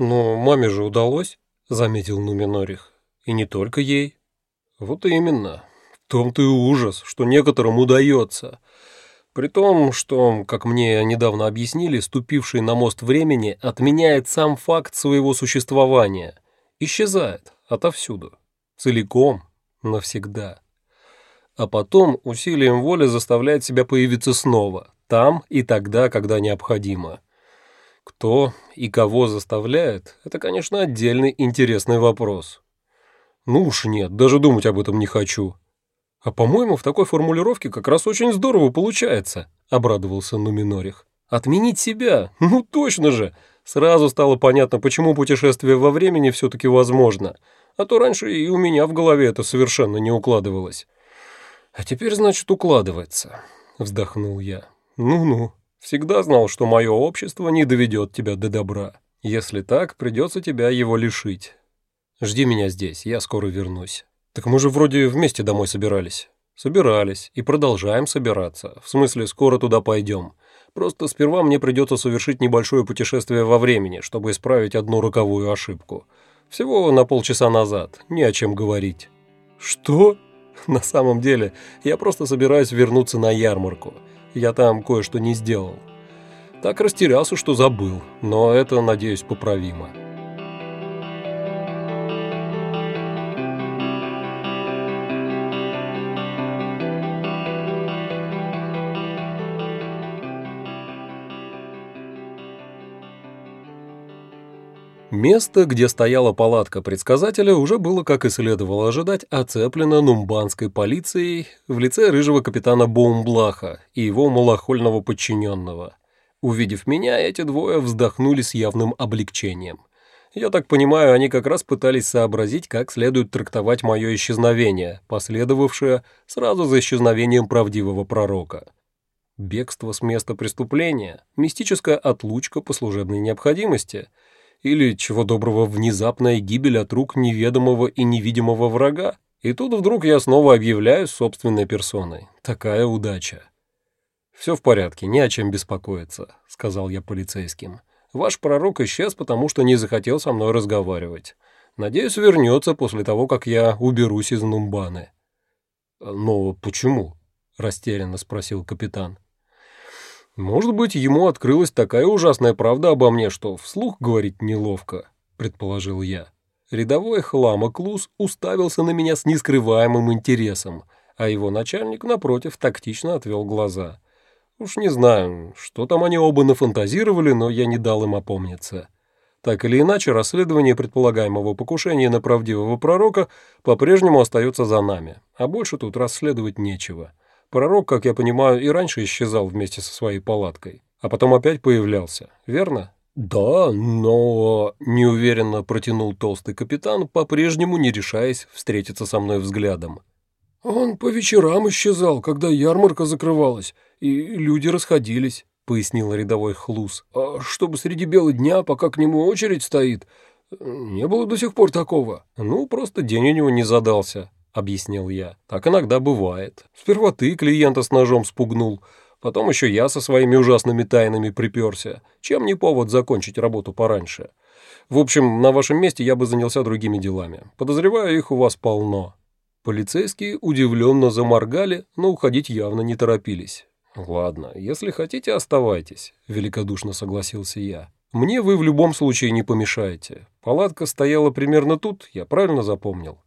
«Но маме же удалось», — заметил Нуминорих. «И не только ей». «Вот именно. В том-то и ужас, что некоторым удается. При том, что, как мне недавно объяснили, ступивший на мост времени отменяет сам факт своего существования. Исчезает отовсюду. Целиком, навсегда. А потом усилием воли заставляет себя появиться снова, там и тогда, когда необходимо. Кто и кого заставляет, это, конечно, отдельный интересный вопрос. Ну уж нет, даже думать об этом не хочу. «А по-моему, в такой формулировке как раз очень здорово получается», — обрадовался Нуминорих. «Отменить себя? Ну точно же! Сразу стало понятно, почему путешествие во времени все-таки возможно. А то раньше и у меня в голове это совершенно не укладывалось». «А теперь, значит, укладывается», — вздохнул я. «Ну-ну, всегда знал, что мое общество не доведет тебя до добра. Если так, придется тебя его лишить. Жди меня здесь, я скоро вернусь». «Так мы же вроде вместе домой собирались». «Собирались и продолжаем собираться. В смысле, скоро туда пойдем. Просто сперва мне придется совершить небольшое путешествие во времени, чтобы исправить одну роковую ошибку. Всего на полчаса назад, не о чем говорить». «Что?» «На самом деле, я просто собираюсь вернуться на ярмарку. Я там кое-что не сделал. Так растерялся, что забыл, но это, надеюсь, поправимо». Место, где стояла палатка предсказателя, уже было, как и следовало ожидать, оцеплено нумбанской полицией в лице рыжего капитана Боумблаха и его малохольного подчиненного. Увидев меня, эти двое вздохнули с явным облегчением. Я так понимаю, они как раз пытались сообразить, как следует трактовать мое исчезновение, последовавшее сразу за исчезновением правдивого пророка. Бегство с места преступления, мистическая отлучка по служебной необходимости — или, чего доброго, внезапная гибель от рук неведомого и невидимого врага. И тут вдруг я снова объявляюсь собственной персоной. Такая удача. «Все в порядке, не о чем беспокоиться», — сказал я полицейским. «Ваш пророк исчез, потому что не захотел со мной разговаривать. Надеюсь, вернется после того, как я уберусь из Нумбаны». «Но почему?» — растерянно спросил капитан. «Может быть, ему открылась такая ужасная правда обо мне, что вслух говорить неловко», — предположил я. Рядовой хлама Клус уставился на меня с нескрываемым интересом, а его начальник, напротив, тактично отвел глаза. Уж не знаю, что там они оба нафантазировали, но я не дал им опомниться. Так или иначе, расследование предполагаемого покушения на правдивого пророка по-прежнему остается за нами, а больше тут расследовать нечего. Пророк, как я понимаю, и раньше исчезал вместе со своей палаткой, а потом опять появлялся, верно? «Да, но...» — неуверенно протянул толстый капитан, по-прежнему не решаясь встретиться со мной взглядом. «Он по вечерам исчезал, когда ярмарка закрывалась, и люди расходились», — пояснил рядовой Хлус. «А чтобы среди бела дня, пока к нему очередь стоит, не было до сих пор такого. Ну, просто день у него не задался», — объяснил я. «Так иногда бывает. Сперва ты клиента с ножом спугнул, потом еще я со своими ужасными тайнами приперся. Чем не повод закончить работу пораньше? В общем, на вашем месте я бы занялся другими делами. Подозреваю, их у вас полно». Полицейские удивленно заморгали, но уходить явно не торопились. «Ладно, если хотите, оставайтесь», — великодушно согласился я. «Мне вы в любом случае не помешаете. Палатка стояла примерно тут, я правильно запомнил?»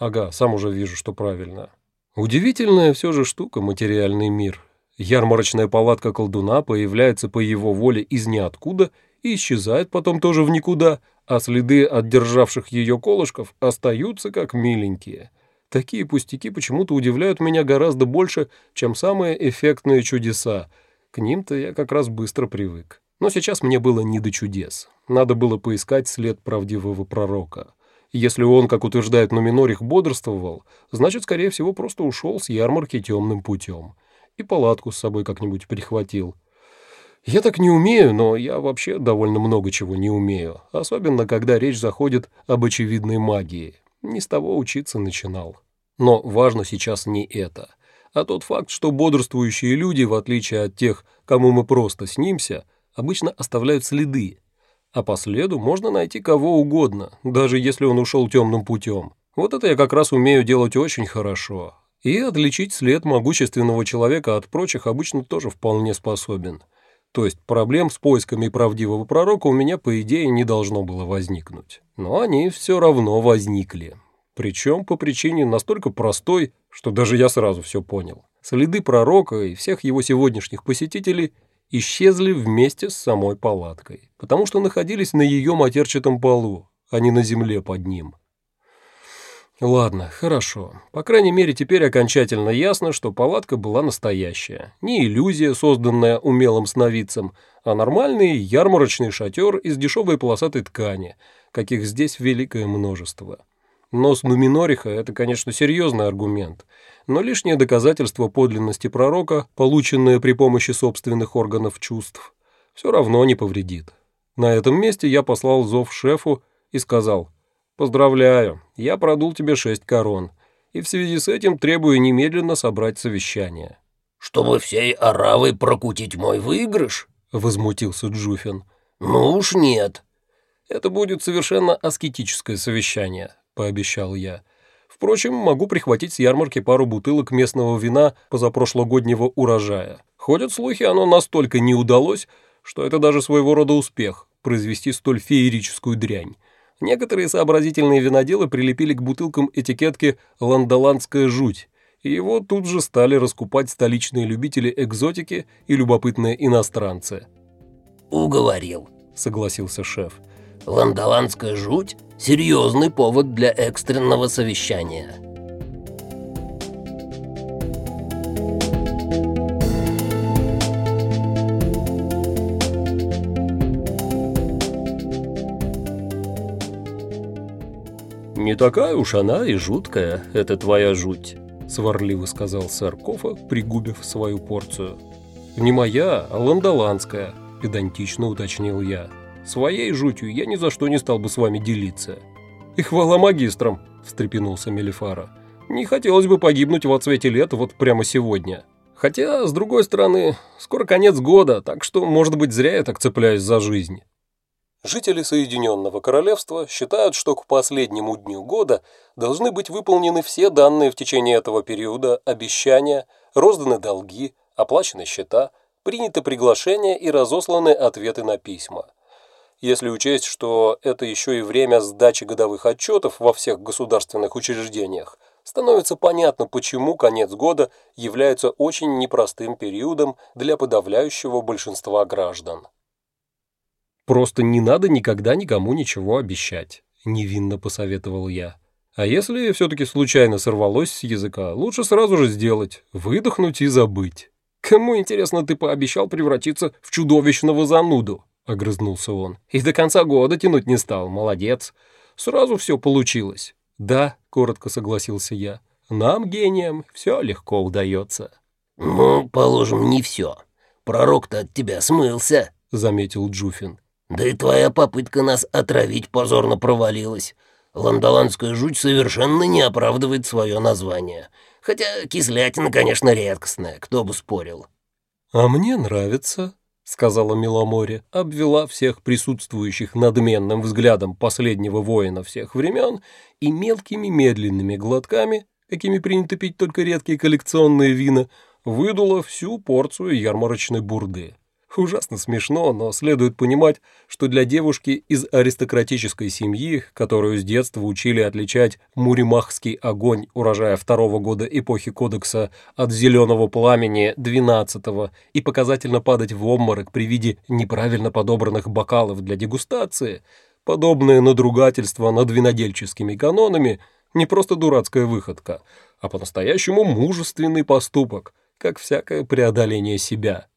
Ага, сам уже вижу, что правильно. Удивительная все же штука материальный мир. Ярмарочная палатка колдуна появляется по его воле из ниоткуда и исчезает потом тоже в никуда, а следы от державших ее колышков остаются как миленькие. Такие пустяки почему-то удивляют меня гораздо больше, чем самые эффектные чудеса. К ним-то я как раз быстро привык. Но сейчас мне было не до чудес. Надо было поискать след правдивого пророка. Если он, как утверждает Нуминорих, бодрствовал, значит, скорее всего, просто ушел с ярмарки темным путем. И палатку с собой как-нибудь прихватил. Я так не умею, но я вообще довольно много чего не умею, особенно когда речь заходит об очевидной магии. Не с того учиться начинал. Но важно сейчас не это, а тот факт, что бодрствующие люди, в отличие от тех, кому мы просто снимся, обычно оставляют следы, А по следу можно найти кого угодно, даже если он ушел темным путем. Вот это я как раз умею делать очень хорошо. И отличить след могущественного человека от прочих обычно тоже вполне способен. То есть проблем с поисками правдивого пророка у меня, по идее, не должно было возникнуть. Но они все равно возникли. Причем по причине настолько простой, что даже я сразу все понял. Следы пророка и всех его сегодняшних посетителей исчезли вместе с самой палаткой, потому что находились на ее матерчатом полу, а не на земле под ним. Ладно, хорошо. По крайней мере, теперь окончательно ясно, что палатка была настоящая. Не иллюзия, созданная умелым сновидцем, а нормальный ярмарочный шатер из дешевой полосатой ткани, каких здесь великое множество. Нос Нуминориха – это, конечно, серьезный аргумент, но лишнее доказательство подлинности пророка, полученное при помощи собственных органов чувств, все равно не повредит. На этом месте я послал зов шефу и сказал – «Поздравляю, я продул тебе шесть корон, и в связи с этим требую немедленно собрать совещание». «Чтобы всей оравой прокутить мой выигрыш?» — возмутился Джуфин. «Ну уж нет». «Это будет совершенно аскетическое совещание», — пообещал я. «Впрочем, могу прихватить с ярмарки пару бутылок местного вина позапрошлогоднего урожая. Ходят слухи, оно настолько не удалось, что это даже своего рода успех — произвести столь феерическую дрянь. Некоторые сообразительные виноделы прилепили к бутылкам этикетки «Ландоландская жуть», и его тут же стали раскупать столичные любители экзотики и любопытные иностранцы. «Уговорил», — согласился шеф. «Ландоландская жуть — серьезный повод для экстренного совещания». «Не такая уж она и жуткая, это твоя жуть», — сварливо сказал сэр Кофа, пригубив свою порцию. «Не моя, а ландоландская», — педантично уточнил я. «Своей жутью я ни за что не стал бы с вами делиться». «И хвала магистрам», — встрепенулся Мелифара. «Не хотелось бы погибнуть в отсвете лет вот прямо сегодня». Хотя, с другой стороны, скоро конец года, так что, может быть, зря я так цепляюсь за жизнь. Жители Соединенного Королевства считают, что к последнему дню года должны быть выполнены все данные в течение этого периода обещания, розданы долги, оплачены счета, приняты приглашения и разосланы ответы на письма. Если учесть, что это еще и время сдачи годовых отчетов во всех государственных учреждениях, становится понятно, почему конец года является очень непростым периодом для подавляющего большинства граждан. Просто не надо никогда никому ничего обещать, невинно посоветовал я. А если все-таки случайно сорвалось с языка, лучше сразу же сделать, выдохнуть и забыть. Кому, интересно, ты пообещал превратиться в чудовищного зануду? Огрызнулся он. И до конца года тянуть не стал, молодец. Сразу все получилось. Да, коротко согласился я. Нам, гениям, все легко удается. Ну, положим, не все. Пророк-то от тебя смылся, заметил Джуфин. Да и твоя попытка нас отравить позорно провалилась. Ландоландская жуть совершенно не оправдывает свое название. Хотя кислятина, конечно, редкостная, кто бы спорил. «А мне нравится», — сказала Миломоре, обвела всех присутствующих надменным взглядом последнего воина всех времен и мелкими медленными глотками, какими принято пить только редкие коллекционные вина, выдула всю порцию ярмарочной бурды. Ужасно смешно, но следует понимать, что для девушки из аристократической семьи, которую с детства учили отличать муримахский огонь урожая второго года эпохи Кодекса от зеленого пламени двенадцатого и показательно падать в обморок при виде неправильно подобранных бокалов для дегустации, подобное надругательство над винодельческими канонами не просто дурацкая выходка, а по-настоящему мужественный поступок, как всякое преодоление себя.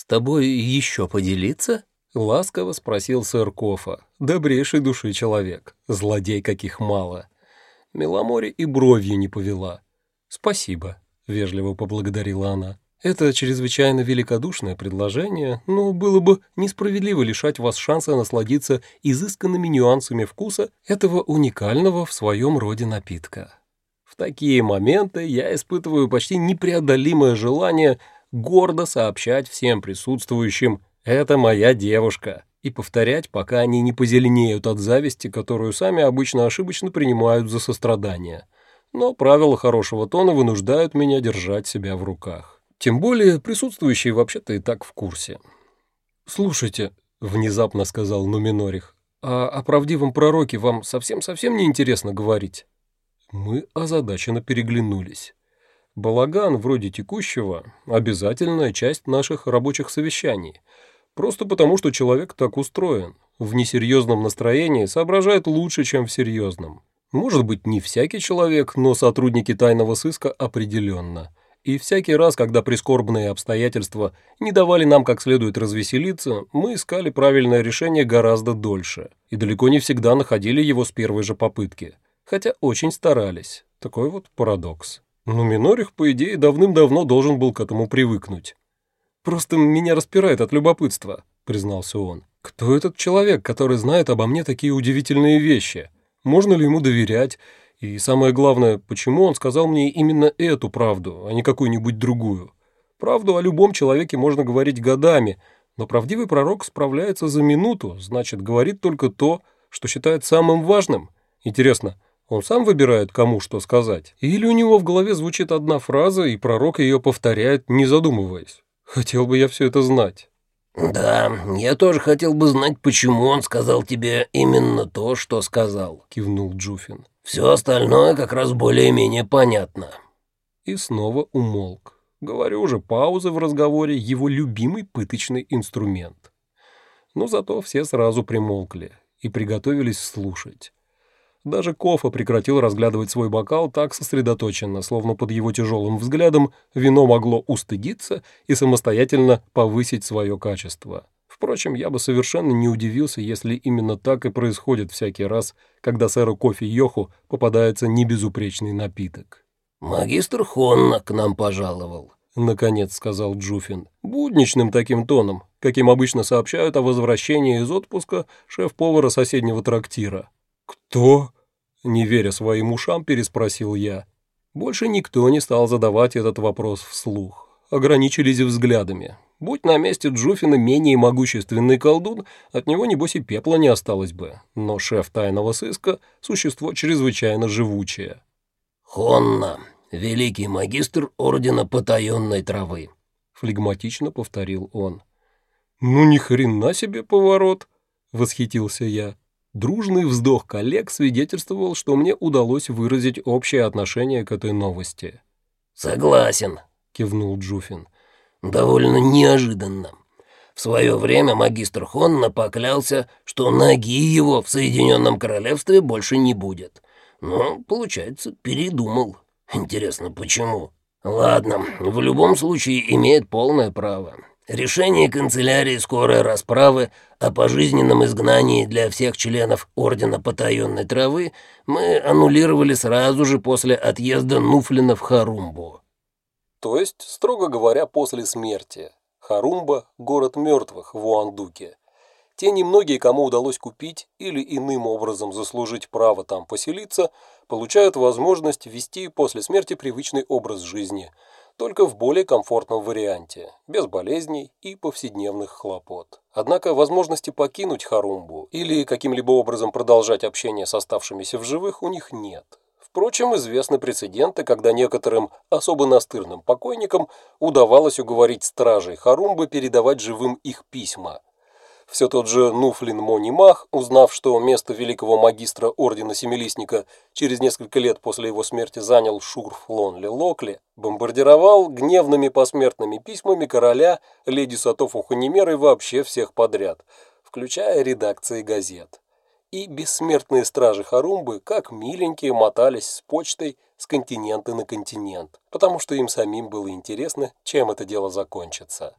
«С тобой еще поделиться?» — ласково спросил сэр Кофа, добрейший души человек, злодей каких мало. Меломори и бровью не повела. «Спасибо», — вежливо поблагодарила она. «Это чрезвычайно великодушное предложение, но было бы несправедливо лишать вас шанса насладиться изысканными нюансами вкуса этого уникального в своем роде напитка. В такие моменты я испытываю почти непреодолимое желание гордо сообщать всем присутствующим «Это моя девушка». и повторять, пока они не позеленеют от зависти, которую сами обычно ошибочно принимают за сострадание. Но правила хорошего тона вынуждают меня держать себя в руках. Тем более присутствующие вообще-то и так в курсе. «Слушайте», — внезапно сказал Нуминорих, «а о правдивом пророке вам совсем-совсем не интересно говорить?» Мы озадаченно переглянулись. Балаган, вроде текущего, обязательная часть наших рабочих совещаний. Просто потому, что человек так устроен. В несерьезном настроении соображает лучше, чем в серьезном. Может быть, не всякий человек, но сотрудники тайного сыска определенно. И всякий раз, когда прискорбные обстоятельства не давали нам как следует развеселиться, мы искали правильное решение гораздо дольше. И далеко не всегда находили его с первой же попытки. Хотя очень старались. Такой вот парадокс. Но Минорих, по идее, давным-давно должен был к этому привыкнуть. «Просто меня распирает от любопытства», — признался он. «Кто этот человек, который знает обо мне такие удивительные вещи? Можно ли ему доверять? И самое главное, почему он сказал мне именно эту правду, а не какую-нибудь другую? Правду о любом человеке можно говорить годами, но правдивый пророк справляется за минуту, значит, говорит только то, что считает самым важным. Интересно, он сам выбирает, кому что сказать? Или у него в голове звучит одна фраза, и пророк ее повторяет, не задумываясь? Хотел бы я все это знать. «Да, я тоже хотел бы знать, почему он сказал тебе именно то, что сказал», — кивнул Джуфин. «Все остальное как раз более-менее понятно». И снова умолк. Говорю же, паузы в разговоре — его любимый пыточный инструмент. Но зато все сразу примолкли и приготовились слушать. Даже Кофа прекратил разглядывать свой бокал так сосредоточенно, словно под его тяжелым взглядом вино могло устыдиться и самостоятельно повысить свое качество. Впрочем, я бы совершенно не удивился, если именно так и происходит всякий раз, когда сэру Кофе Йоху попадается небезупречный напиток. «Магистр Хонна к нам пожаловал», — наконец сказал Джуфин, будничным таким тоном, каким обычно сообщают о возвращении из отпуска шеф-повара соседнего трактира. «Кто?» — не веря своим ушам, переспросил я. Больше никто не стал задавать этот вопрос вслух. Ограничились взглядами. Будь на месте Джуфина менее могущественный колдун, от него, небось, и пепла не осталось бы. Но шеф тайного сыска — существо чрезвычайно живучее. «Хонна, великий магистр Ордена Потаенной Травы», — флегматично повторил он. «Ну ни хрена себе поворот!» — восхитился я. Дружный вздох коллег свидетельствовал, что мне удалось выразить общее отношение к этой новости. «Согласен», — кивнул Джуфин. «Довольно неожиданно. В свое время магистр Хонна поклялся, что ноги его в Соединенном Королевстве больше не будет. Но, получается, передумал. Интересно, почему? Ладно, в любом случае имеет полное право. Решение канцелярии скорой расправы о пожизненном изгнании для всех членов Ордена Потаенной Травы мы аннулировали сразу же после отъезда Нуфлина в Харумбу. То есть, строго говоря, после смерти. Харумба – город мертвых в Уандуке. Те немногие, кому удалось купить или иным образом заслужить право там поселиться, получают возможность вести после смерти привычный образ жизни – только в более комфортном варианте, без болезней и повседневных хлопот. Однако возможности покинуть Харумбу или каким-либо образом продолжать общение с оставшимися в живых у них нет. Впрочем, известны прецеденты, когда некоторым особо настырным покойникам удавалось уговорить стражей Харумбы передавать живым их письма – все тот же Нуфлин Монимах, узнав, что место великого магистра Ордена Семилистника через несколько лет после его смерти занял Шурф Лонли Локли, бомбардировал гневными посмертными письмами короля, леди Сатофу Ханимер и вообще всех подряд, включая редакции газет. И бессмертные стражи Харумбы, как миленькие, мотались с почтой с континента на континент, потому что им самим было интересно, чем это дело закончится.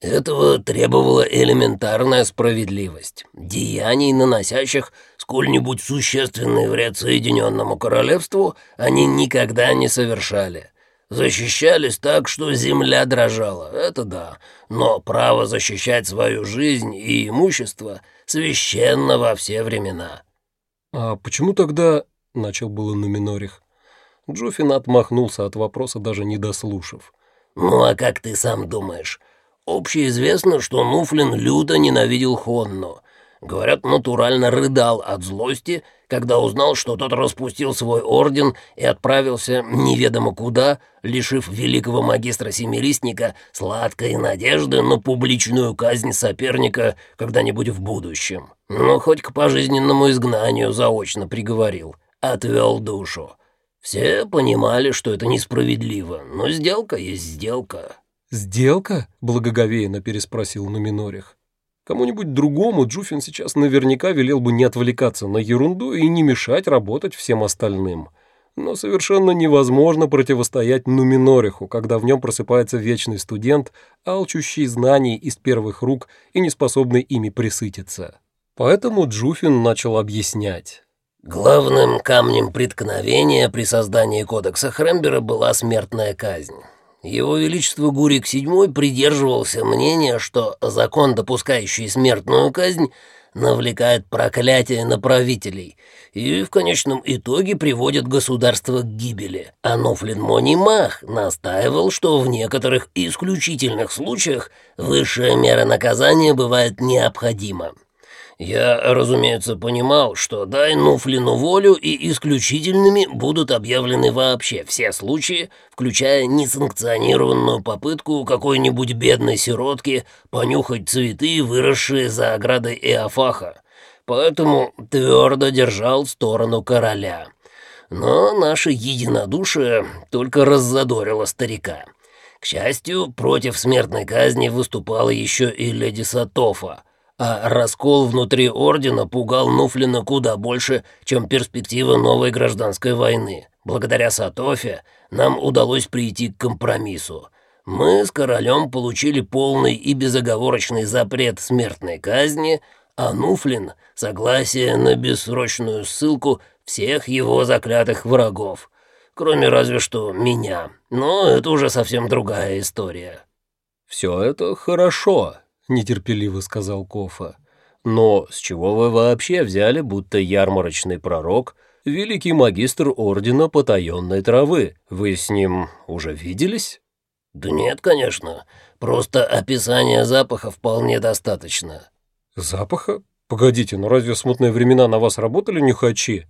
Этого требовала элементарная справедливость. Деяний, наносящих сколь-нибудь существенный вред Соединенному Королевству, они никогда не совершали. Защищались так, что земля дрожала, это да, но право защищать свою жизнь и имущество священно во все времена. «А почему тогда...» — начал было Нуминорих. Джуфин отмахнулся от вопроса, даже не дослушав. «Ну а как ты сам думаешь?» Общеизвестно, что Нуфлин люто ненавидел Хонну. Говорят, натурально рыдал от злости, когда узнал, что тот распустил свой орден и отправился неведомо куда, лишив великого магистра Семилистника сладкой надежды на публичную казнь соперника когда-нибудь в будущем. Но хоть к пожизненному изгнанию заочно приговорил, отвел душу. Все понимали, что это несправедливо, но сделка есть сделка. «Сделка?» — благоговейно переспросил Нуминорих. Кому-нибудь другому Джуфин сейчас наверняка велел бы не отвлекаться на ерунду и не мешать работать всем остальным. Но совершенно невозможно противостоять Нуминориху, когда в нем просыпается вечный студент, алчущий знаний из первых рук и не способный ими присытиться. Поэтому Джуфин начал объяснять. Главным камнем преткновения при создании кодекса Хрембера была смертная казнь. Его Величество Гурик VII придерживался мнения, что закон, допускающий смертную казнь, навлекает проклятие на правителей и в конечном итоге приводит государство к гибели. А Нофлин Монимах настаивал, что в некоторых исключительных случаях высшая мера наказания бывает необходима. Я, разумеется, понимал, что дай Нуфлину волю, и исключительными будут объявлены вообще все случаи, включая несанкционированную попытку какой-нибудь бедной сиротки понюхать цветы, выросшие за оградой Эофаха. Поэтому твердо держал сторону короля. Но наше единодушие только раззадорило старика. К счастью, против смертной казни выступала еще и леди Сатофа, а раскол внутри Ордена пугал Нуфлина куда больше, чем перспектива новой гражданской войны. Благодаря Сатофе нам удалось прийти к компромиссу. Мы с королем получили полный и безоговорочный запрет смертной казни, а Нуфлин — согласие на бессрочную ссылку всех его заклятых врагов, кроме разве что меня. Но это уже совсем другая история. «Все это хорошо», нетерпеливо сказал Кофа. «Но с чего вы вообще взяли, будто ярмарочный пророк — великий магистр Ордена Потаенной Травы? Вы с ним уже виделись?» «Да нет, конечно. Просто описание запаха вполне достаточно». «Запаха? Погодите, но разве в смутные времена на вас работали нюхачи?»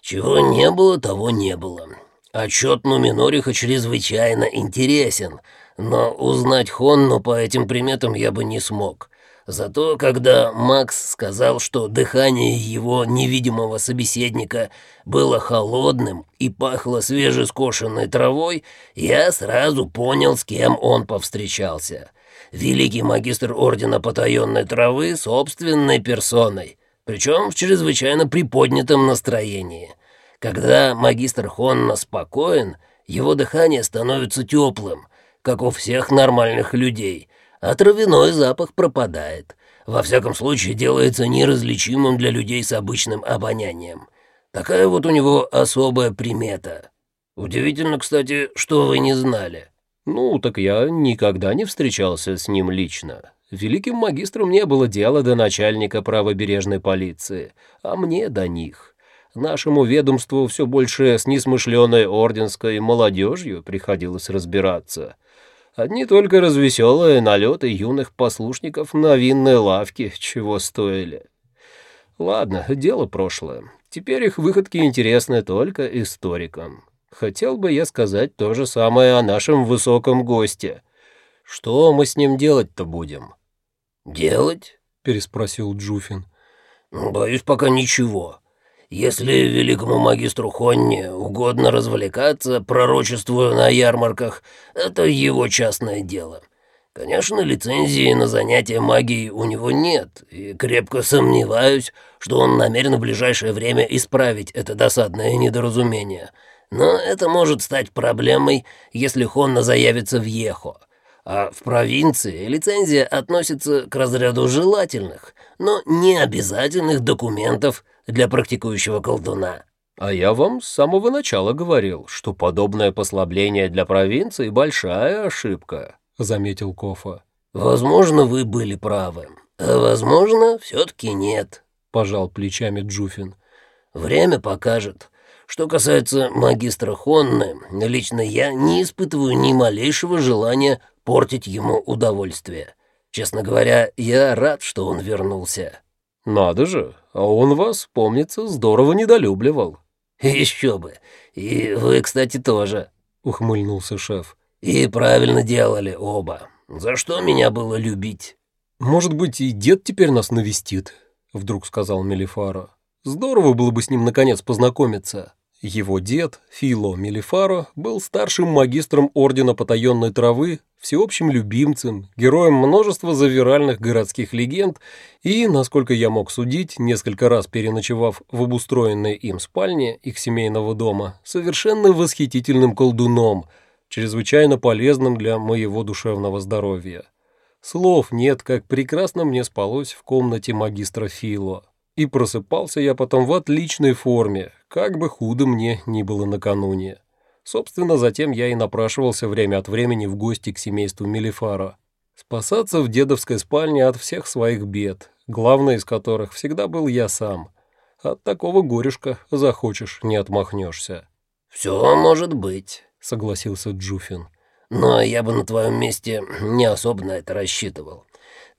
«Чего не было, того не было. Отчет Нуминориха чрезвычайно интересен, но узнать Хонну по этим приметам я бы не смог. Зато когда Макс сказал, что дыхание его невидимого собеседника было холодным и пахло свежескошенной травой, я сразу понял, с кем он повстречался. Великий магистр Ордена Потаенной Травы собственной персоной, причем в чрезвычайно приподнятом настроении. Когда магистр Хонна спокоен, его дыхание становится теплым, как у всех нормальных людей, а травяной запах пропадает. Во всяком случае, делается неразличимым для людей с обычным обонянием. Такая вот у него особая примета. Удивительно, кстати, что вы не знали. Ну, так я никогда не встречался с ним лично. Великим магистром не было дела до начальника правобережной полиции, а мне до них. Нашему ведомству все больше с несмышленой орденской молодежью приходилось разбираться — Одни только развеселые налеты юных послушников на винной лавке чего стоили. Ладно, дело прошлое. Теперь их выходки интересны только историкам. Хотел бы я сказать то же самое о нашем высоком госте. Что мы с ним делать-то будем? «Делать?» — переспросил Джуфин. «Боюсь, пока ничего. Если великому магистру Хонне угодно развлекаться, пророчествуя на ярмарках, это его частное дело. Конечно, лицензии на занятия магией у него нет, и крепко сомневаюсь, что он намерен в ближайшее время исправить это досадное недоразумение. Но это может стать проблемой, если Хонна заявится в Ехо. А в провинции лицензия относится к разряду желательных, но не обязательных документов для практикующего колдуна. А я вам с самого начала говорил, что подобное послабление для провинции — большая ошибка, — заметил Кофа. Возможно, вы были правы, а возможно, все-таки нет, — пожал плечами Джуфин. Время покажет. Что касается магистра Хонны, лично я не испытываю ни малейшего желания портить ему удовольствие. Честно говоря, я рад, что он вернулся». «Надо же, а он вас, помнится, здорово недолюбливал». «Еще бы. И вы, кстати, тоже», — ухмыльнулся шеф. «И правильно делали оба. За что меня было любить?» «Может быть, и дед теперь нас навестит», — вдруг сказал Мелифаро. «Здорово было бы с ним наконец познакомиться». Его дед, Фило Мелифаро, был старшим магистром Ордена Потаенной Травы, всеобщим любимцем, героем множества завиральных городских легенд и, насколько я мог судить, несколько раз переночевав в обустроенной им спальне их семейного дома, совершенно восхитительным колдуном, чрезвычайно полезным для моего душевного здоровья. Слов нет, как прекрасно мне спалось в комнате магистра Фило. И просыпался я потом в отличной форме, как бы худо мне ни было накануне. Собственно, затем я и напрашивался время от времени в гости к семейству Мелифара. Спасаться в дедовской спальне от всех своих бед, главный из которых всегда был я сам. От такого горюшка захочешь, не отмахнешься. «Все может быть», — согласился Джуфин. «Но я бы на твоем месте не особо на это рассчитывал.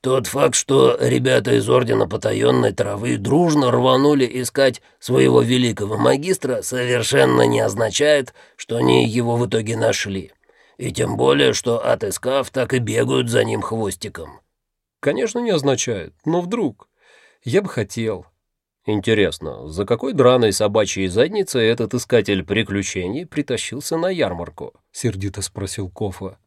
Тот факт, что ребята из Ордена Потаенной Травы дружно рванули искать своего великого магистра, совершенно не означает, что они его в итоге нашли. И тем более, что, отыскав, так и бегают за ним хвостиком. Конечно, не означает, но вдруг. Я бы хотел. Интересно, за какой драной собачьей задницей этот искатель приключений притащился на ярмарку? Сердито спросил Кофа.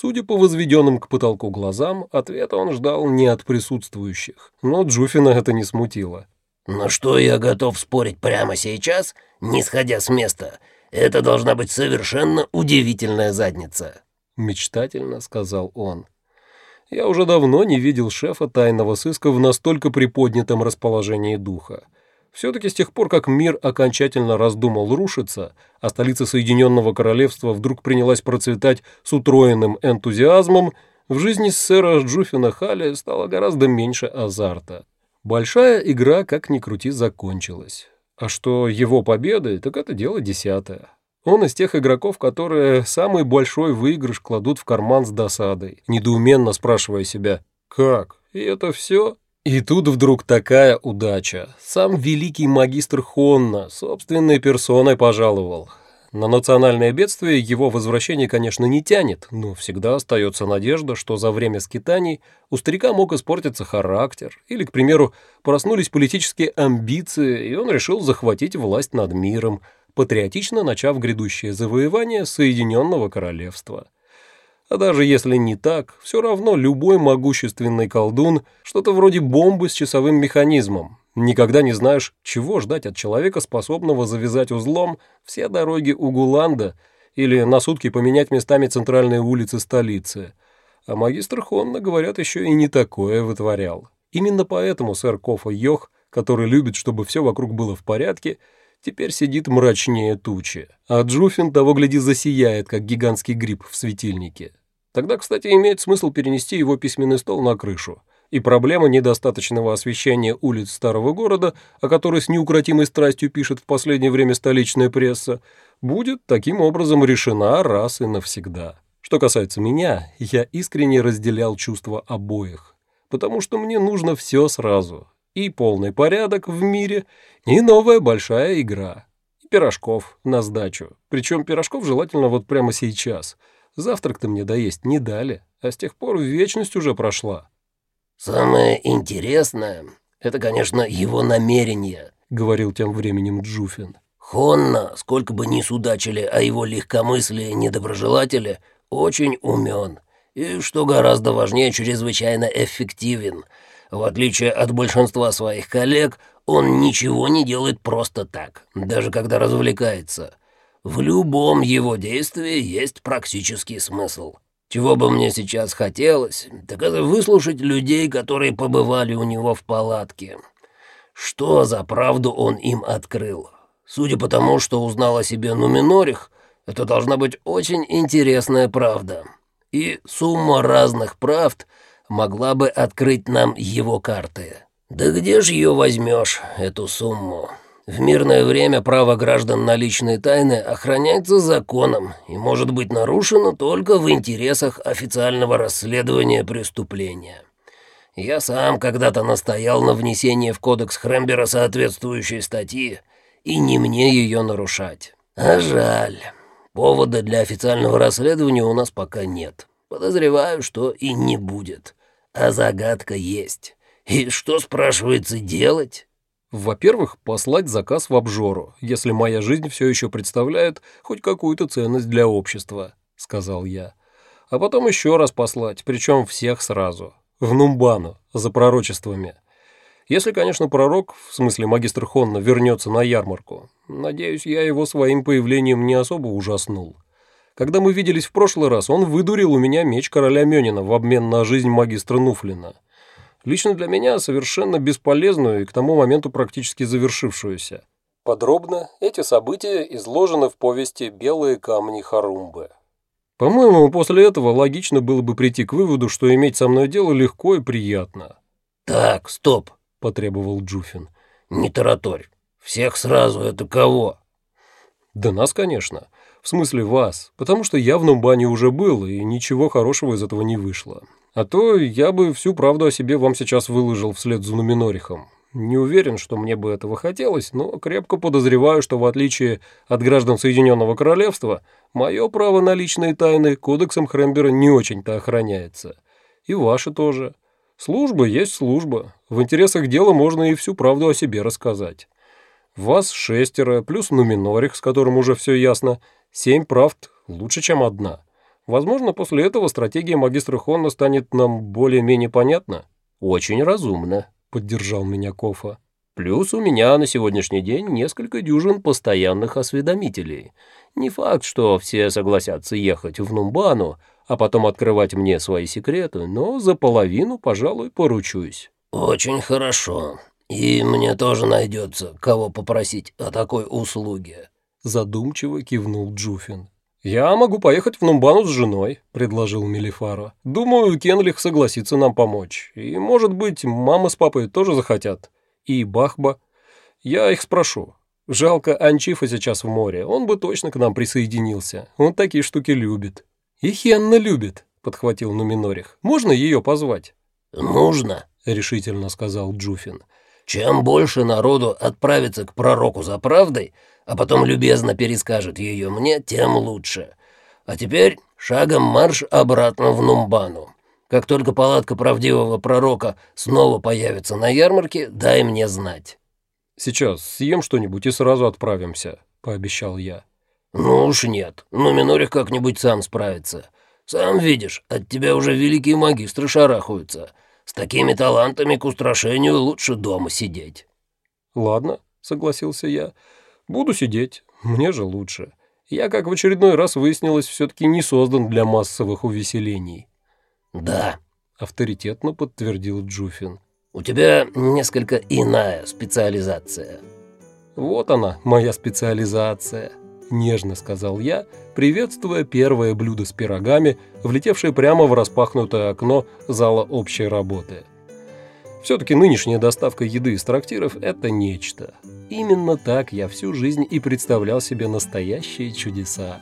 Судя по возведенным к потолку глазам, ответа он ждал не от присутствующих, но Джуфина это не смутило. «На что я готов спорить прямо сейчас, не сходя с места? Это должна быть совершенно удивительная задница», — мечтательно сказал он. Я уже давно не видел шефа тайного сыска в настолько приподнятом расположении духа. Все-таки с тех пор, как мир окончательно раздумал рушиться, а столица Соединенного Королевства вдруг принялась процветать с утроенным энтузиазмом, в жизни сэра Джуфина Халли стало гораздо меньше азарта. Большая игра, как ни крути, закончилась. А что его победы, так это дело десятое. Он из тех игроков, которые самый большой выигрыш кладут в карман с досадой, недоуменно спрашивая себя «Как? И это все?» И тут вдруг такая удача. Сам великий магистр Хонна собственной персоной пожаловал. На национальное бедствие его возвращение, конечно, не тянет, но всегда остается надежда, что за время скитаний у старика мог испортиться характер, или, к примеру, проснулись политические амбиции, и он решил захватить власть над миром, патриотично начав грядущее завоевание Соединенного Королевства. А даже если не так, все равно любой могущественный колдун – что-то вроде бомбы с часовым механизмом. Никогда не знаешь, чего ждать от человека, способного завязать узлом все дороги Угуланда или на сутки поменять местами центральные улицы столицы. А магистр Хонна, говорят, еще и не такое вытворял. Именно поэтому сэр Кофа Йох, который любит, чтобы все вокруг было в порядке, теперь сидит мрачнее тучи. А Джуфин того гляди засияет, как гигантский гриб в светильнике. Тогда, кстати, имеет смысл перенести его письменный стол на крышу, и проблема недостаточного освещения улиц старого города, о которой с неукротимой страстью пишет в последнее время столичная пресса, будет таким образом решена раз и навсегда. Что касается меня, я искренне разделял чувства обоих, потому что мне нужно все сразу. И полный порядок в мире, и новая большая игра. И пирожков на сдачу. Причем пирожков желательно вот прямо сейчас – Завтрак-то мне доесть не дали, а с тех пор вечность уже прошла». «Самое интересное — это, конечно, его намерение», — говорил тем временем Джуфин. «Хонна, сколько бы ни судачили о его легкомыслии недоброжелатели, очень умен и, что гораздо важнее, чрезвычайно эффективен. В отличие от большинства своих коллег, он ничего не делает просто так, даже когда развлекается. В любом его действии есть практический смысл. Чего бы мне сейчас хотелось, так это выслушать людей, которые побывали у него в палатке. Что за правду он им открыл? Судя по тому, что узнал о себе Нуминорих, это должна быть очень интересная правда. И сумма разных правд могла бы открыть нам его карты. Да где же ее возьмешь, эту сумму? В мирное время право граждан на личные тайны охраняется законом и может быть нарушено только в интересах официального расследования преступления. Я сам когда-то настоял на внесении в кодекс Хрембера соответствующей статьи, и не мне ее нарушать. А жаль. Повода для официального расследования у нас пока нет. Подозреваю, что и не будет. А загадка есть. И что, спрашивается, делать? Во-первых, послать заказ в обжору, если моя жизнь все еще представляет хоть какую-то ценность для общества, сказал я. А потом еще раз послать, причем всех сразу. В Нумбану, за пророчествами. Если, конечно, пророк, в смысле магистр Хонна, вернется на ярмарку. Надеюсь, я его своим появлением не особо ужаснул. Когда мы виделись в прошлый раз, он выдурил у меня меч короля Мёнина в обмен на жизнь магистра Нуфлина лично для меня совершенно бесполезную и к тому моменту практически завершившуюся. Подробно эти события изложены в повести «Белые камни Харумбы». По-моему, после этого логично было бы прийти к выводу, что иметь со мной дело легко и приятно. «Так, стоп», — потребовал Джуфин. «Не тараторь. Всех сразу это кого?» «Да нас, конечно. В смысле вас, потому что я в Нумбане уже был, и ничего хорошего из этого не вышло. А то я бы всю правду о себе вам сейчас выложил вслед за Нуминорихом. Не уверен, что мне бы этого хотелось, но крепко подозреваю, что в отличие от граждан Соединенного Королевства, мое право на личные тайны кодексом Хрембера не очень-то охраняется. И ваше тоже. Служба есть служба. В интересах дела можно и всю правду о себе рассказать. Вас шестеро, плюс Нуминорих, с которым уже все ясно. Семь правд лучше, чем одна. Возможно, после этого стратегия магистра Хонна станет нам более-менее понятна. Очень разумно, поддержал меня Кофа. Плюс у меня на сегодняшний день несколько дюжин постоянных осведомителей. Не факт, что все согласятся ехать в Нумбану, а потом открывать мне свои секреты, но за половину, пожалуй, поручусь. Очень хорошо. И мне тоже найдется, кого попросить о такой услуге. Задумчиво кивнул Джуфин. «Я могу поехать в Нумбану с женой», — предложил Мелифаро. «Думаю, Кенлих согласится нам помочь. И, может быть, мама с папой тоже захотят. И Бахба. Я их спрошу. Жалко, Анчифа сейчас в море. Он бы точно к нам присоединился. Он такие штуки любит». «И Хенна любит», — подхватил Нуминорих. «Можно ее позвать?» «Нужно», — решительно сказал Джуфин. «Чем больше народу отправится к пророку за правдой, а потом любезно перескажет ее мне, тем лучше. А теперь шагом марш обратно в Нумбану. Как только палатка правдивого пророка снова появится на ярмарке, дай мне знать». «Сейчас съем что-нибудь и сразу отправимся», — пообещал я. «Ну уж нет, но Минорих как-нибудь сам справится. Сам видишь, от тебя уже великие магистры шарахаются. С такими талантами к устрашению лучше дома сидеть». «Ладно», — согласился я, — Буду сидеть, мне же лучше. Я, как в очередной раз выяснилось, все-таки не создан для массовых увеселений. Да, авторитетно подтвердил Джуфин. У тебя несколько иная специализация. Вот она, моя специализация, нежно сказал я, приветствуя первое блюдо с пирогами, влетевшее прямо в распахнутое окно зала общей работы. Все-таки нынешняя доставка еды из трактиров – это нечто. Именно так я всю жизнь и представлял себе настоящие чудеса.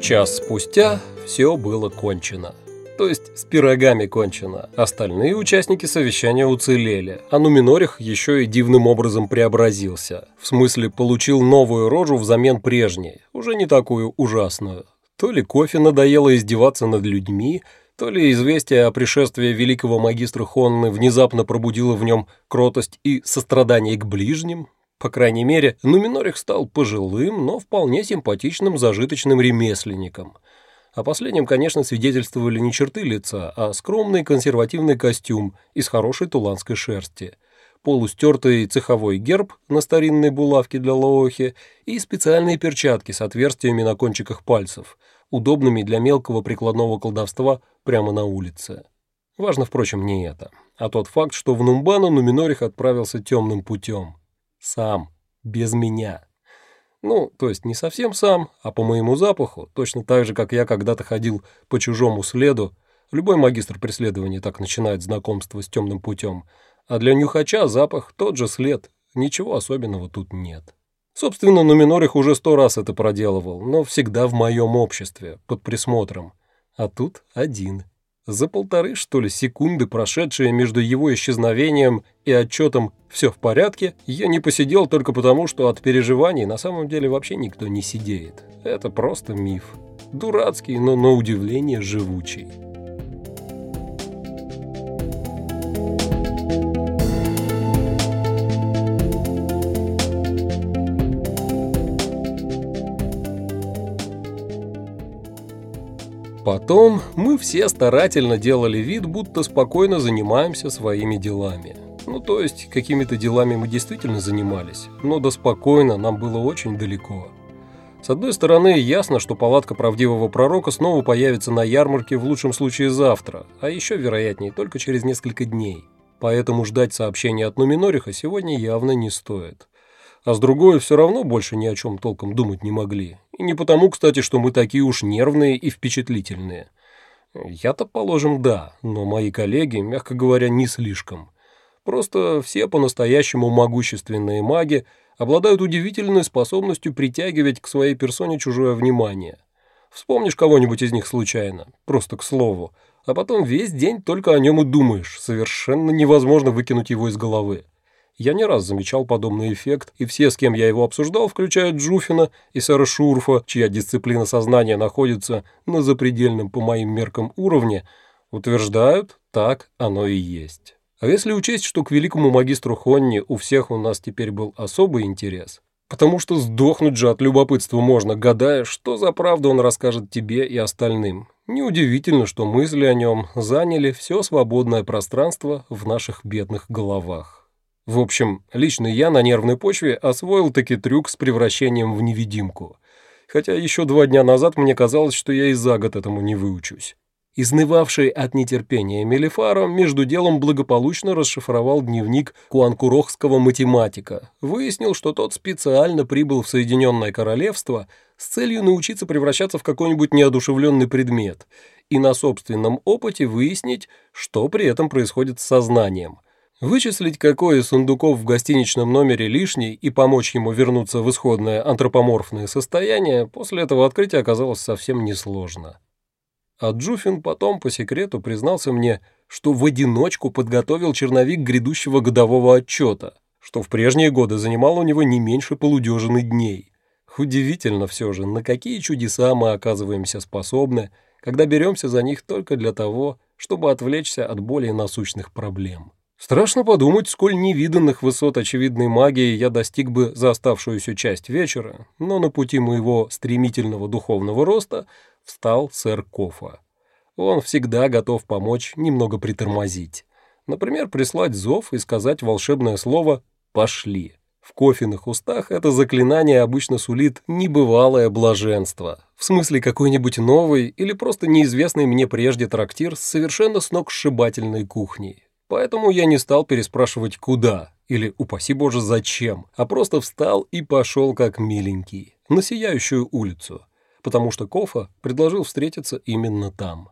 Час спустя все было кончено то есть с пирогами кончено. Остальные участники совещания уцелели, а Нуминорих еще и дивным образом преобразился. В смысле, получил новую рожу взамен прежней, уже не такую ужасную. То ли кофе надоело издеваться над людьми, то ли известие о пришествии великого магистра Хонны внезапно пробудило в нем кротость и сострадание к ближним. По крайней мере, Нуминорих стал пожилым, но вполне симпатичным зажиточным ремесленником – о последнем, конечно, свидетельствовали не черты лица, а скромный консервативный костюм из хорошей туланской шерсти, полустертый цеховой герб на старинной булавке для лоохи и специальные перчатки с отверстиями на кончиках пальцев, удобными для мелкого прикладного колдовства прямо на улице. Важно, впрочем, не это, а тот факт, что в Нумбану Нуминорих отправился темным путем. Сам, без меня. Ну, то есть не совсем сам, а по моему запаху, точно так же, как я когда-то ходил по чужому следу. Любой магистр преследования так начинает знакомство с темным путем. А для нюхача запах тот же след, ничего особенного тут нет. Собственно, Нуминорих уже сто раз это проделывал, но всегда в моем обществе, под присмотром. А тут один. За полторы, что ли, секунды, прошедшие между его исчезновением и отчетом «все в порядке», я не посидел только потому, что от переживаний на самом деле вообще никто не сидеет. Это просто миф. Дурацкий, но на удивление живучий. Потом мы все старательно делали вид, будто спокойно занимаемся своими делами. Ну, то есть, какими-то делами мы действительно занимались, но до спокойно нам было очень далеко. С одной стороны, ясно, что палатка правдивого пророка снова появится на ярмарке в лучшем случае завтра, а еще вероятнее только через несколько дней. Поэтому ждать сообщения от Нуминориха сегодня явно не стоит а с другой все равно больше ни о чем толком думать не могли. И не потому, кстати, что мы такие уж нервные и впечатлительные. Я-то, положим, да, но мои коллеги, мягко говоря, не слишком. Просто все по-настоящему могущественные маги обладают удивительной способностью притягивать к своей персоне чужое внимание. Вспомнишь кого-нибудь из них случайно, просто к слову, а потом весь день только о нем и думаешь, совершенно невозможно выкинуть его из головы. Я не раз замечал подобный эффект, и все, с кем я его обсуждал, включая Джуфина и сэра Шурфа, чья дисциплина сознания находится на запредельном по моим меркам уровне, утверждают, так оно и есть. А если учесть, что к великому магистру Хонни у всех у нас теперь был особый интерес, потому что сдохнуть же от любопытства можно, гадая, что за правду он расскажет тебе и остальным. Неудивительно, что мысли о нем заняли все свободное пространство в наших бедных головах. В общем, лично я на нервной почве освоил таки трюк с превращением в невидимку. Хотя еще два дня назад мне казалось, что я и за год этому не выучусь. Изнывавший от нетерпения Мелифаро между делом благополучно расшифровал дневник куанкурохского математика, выяснил, что тот специально прибыл в Соединенное Королевство с целью научиться превращаться в какой-нибудь неодушевленный предмет и на собственном опыте выяснить, что при этом происходит с сознанием – Вычислить, какой из сундуков в гостиничном номере лишний и помочь ему вернуться в исходное антропоморфное состояние после этого открытия оказалось совсем несложно. А Джуфин потом по секрету признался мне, что в одиночку подготовил черновик грядущего годового отчета, что в прежние годы занимало у него не меньше полудюжины дней. Удивительно все же, на какие чудеса мы оказываемся способны, когда беремся за них только для того, чтобы отвлечься от более насущных проблем. Страшно подумать, сколь невиданных высот очевидной магии я достиг бы за оставшуюся часть вечера, но на пути моего стремительного духовного роста встал сэр Кофа. Он всегда готов помочь немного притормозить. Например, прислать зов и сказать волшебное слово «пошли». В кофейных устах это заклинание обычно сулит небывалое блаженство, в смысле какой-нибудь новый или просто неизвестный мне прежде трактир с совершенно сногсшибательной кухней. Поэтому я не стал переспрашивать «куда?» или «упаси боже, зачем?», а просто встал и пошел как миленький, на Сияющую улицу, потому что Кофа предложил встретиться именно там.